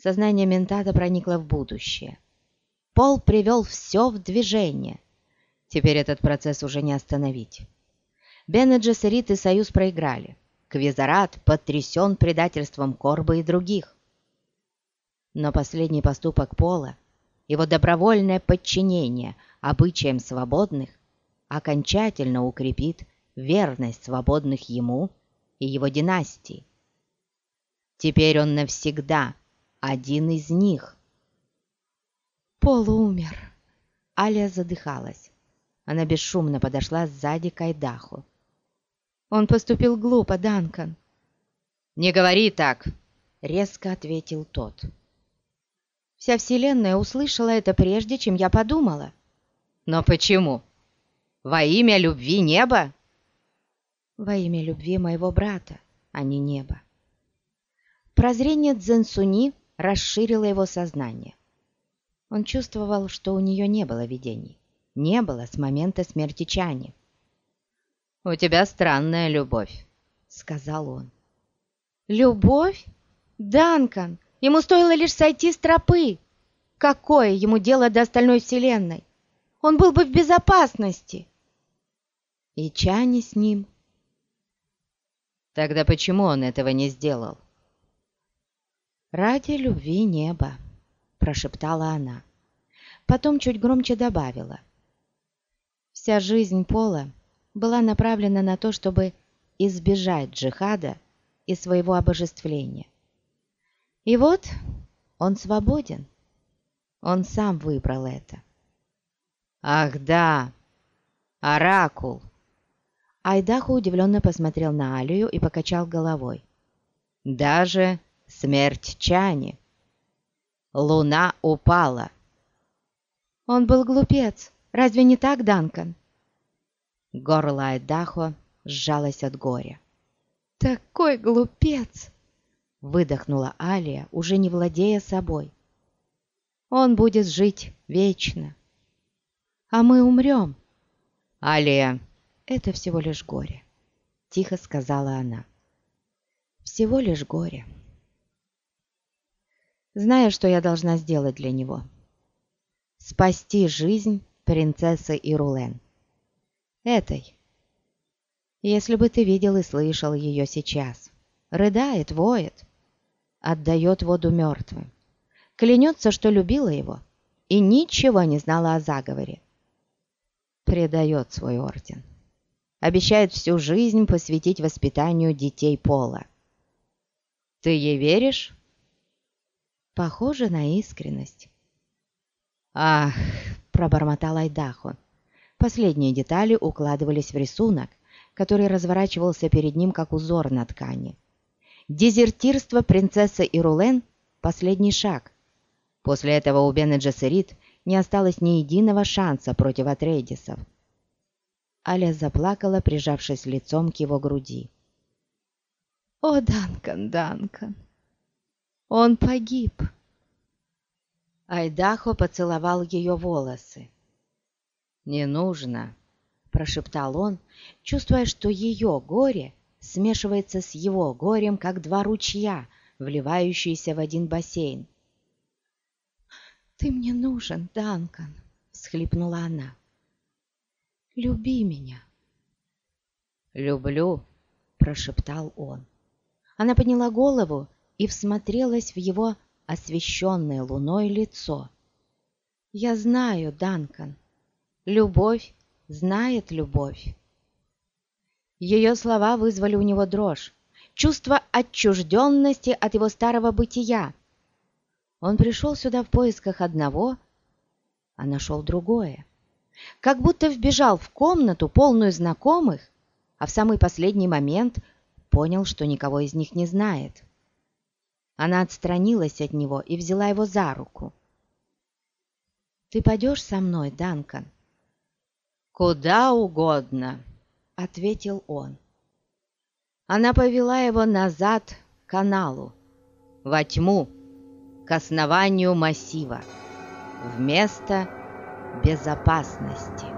Сознание ментата проникло в будущее. Пол привел все в движение. Теперь этот процесс уже не остановить. Бен и Союз проиграли. Квизарат потрясен предательством Корбы и других. Но последний поступок Пола, его добровольное подчинение обычаям свободных, окончательно укрепит верность свободных ему и его династии. Теперь он навсегда один из них. Пол умер. Алия задыхалась. Она бесшумно подошла сзади к Айдаху. Он поступил глупо, Данкан. «Не говори так!» — резко ответил тот. Вся Вселенная услышала это прежде, чем я подумала. «Но почему? Во имя любви неба?» «Во имя любви моего брата, а не неба». Прозрение Дзенсуни расширило его сознание. Он чувствовал, что у нее не было видений. Не было с момента смерти Чани. «У тебя странная любовь», — сказал он. «Любовь? Данкан! Ему стоило лишь сойти с тропы! Какое ему дело до остальной вселенной? Он был бы в безопасности!» И Чани с ним. Тогда почему он этого не сделал? «Ради любви неба», — прошептала она. Потом чуть громче добавила. «Вся жизнь Пола была направлена на то, чтобы избежать джихада и своего обожествления. И вот он свободен. Он сам выбрал это. «Ах да! Оракул!» Айдаху удивленно посмотрел на Алию и покачал головой. «Даже смерть Чани! Луна упала!» «Он был глупец. Разве не так, Данкан?» Горло Айдахо сжалось от горя. «Такой глупец!» — выдохнула Алия, уже не владея собой. «Он будет жить вечно, а мы умрем!» «Алия!» «Это всего лишь горе», — тихо сказала она. «Всего лишь горе. Знаю, что я должна сделать для него. Спасти жизнь принцессы Ирулен этой. Если бы ты видел и слышал ее сейчас. Рыдает, воет, отдает воду мертвым. Клянется, что любила его и ничего не знала о заговоре. Предает свой орден. Обещает всю жизнь посвятить воспитанию детей Пола. Ты ей веришь? Похоже на искренность. «Ах!» — пробормотал Айдахо. Последние детали укладывались в рисунок, который разворачивался перед ним как узор на ткани. Дезертирство принцессы Ирулен – последний шаг. После этого у Бене Джессерит не осталось ни единого шанса против Атрейдисов. Аля заплакала, прижавшись лицом к его груди. «О, Данкан, Данкан! Он погиб!» Айдахо поцеловал ее волосы. «Не нужно», — прошептал он, чувствуя, что ее горе смешивается с его горем, как два ручья, вливающиеся в один бассейн. «Ты мне нужен, Данкан», — всхлипнула она. «Люби меня». «Люблю», — прошептал он. Она подняла голову и всмотрелась в его освещенное луной лицо. «Я знаю, Данкан», Любовь знает любовь. Ее слова вызвали у него дрожь, чувство отчужденности от его старого бытия. Он пришел сюда в поисках одного, а нашел другое. Как будто вбежал в комнату, полную знакомых, а в самый последний момент понял, что никого из них не знает. Она отстранилась от него и взяла его за руку. «Ты пойдешь со мной, Данкан?» «Куда угодно», — ответил он. Она повела его назад к каналу, во тьму, к основанию массива, в место безопасности.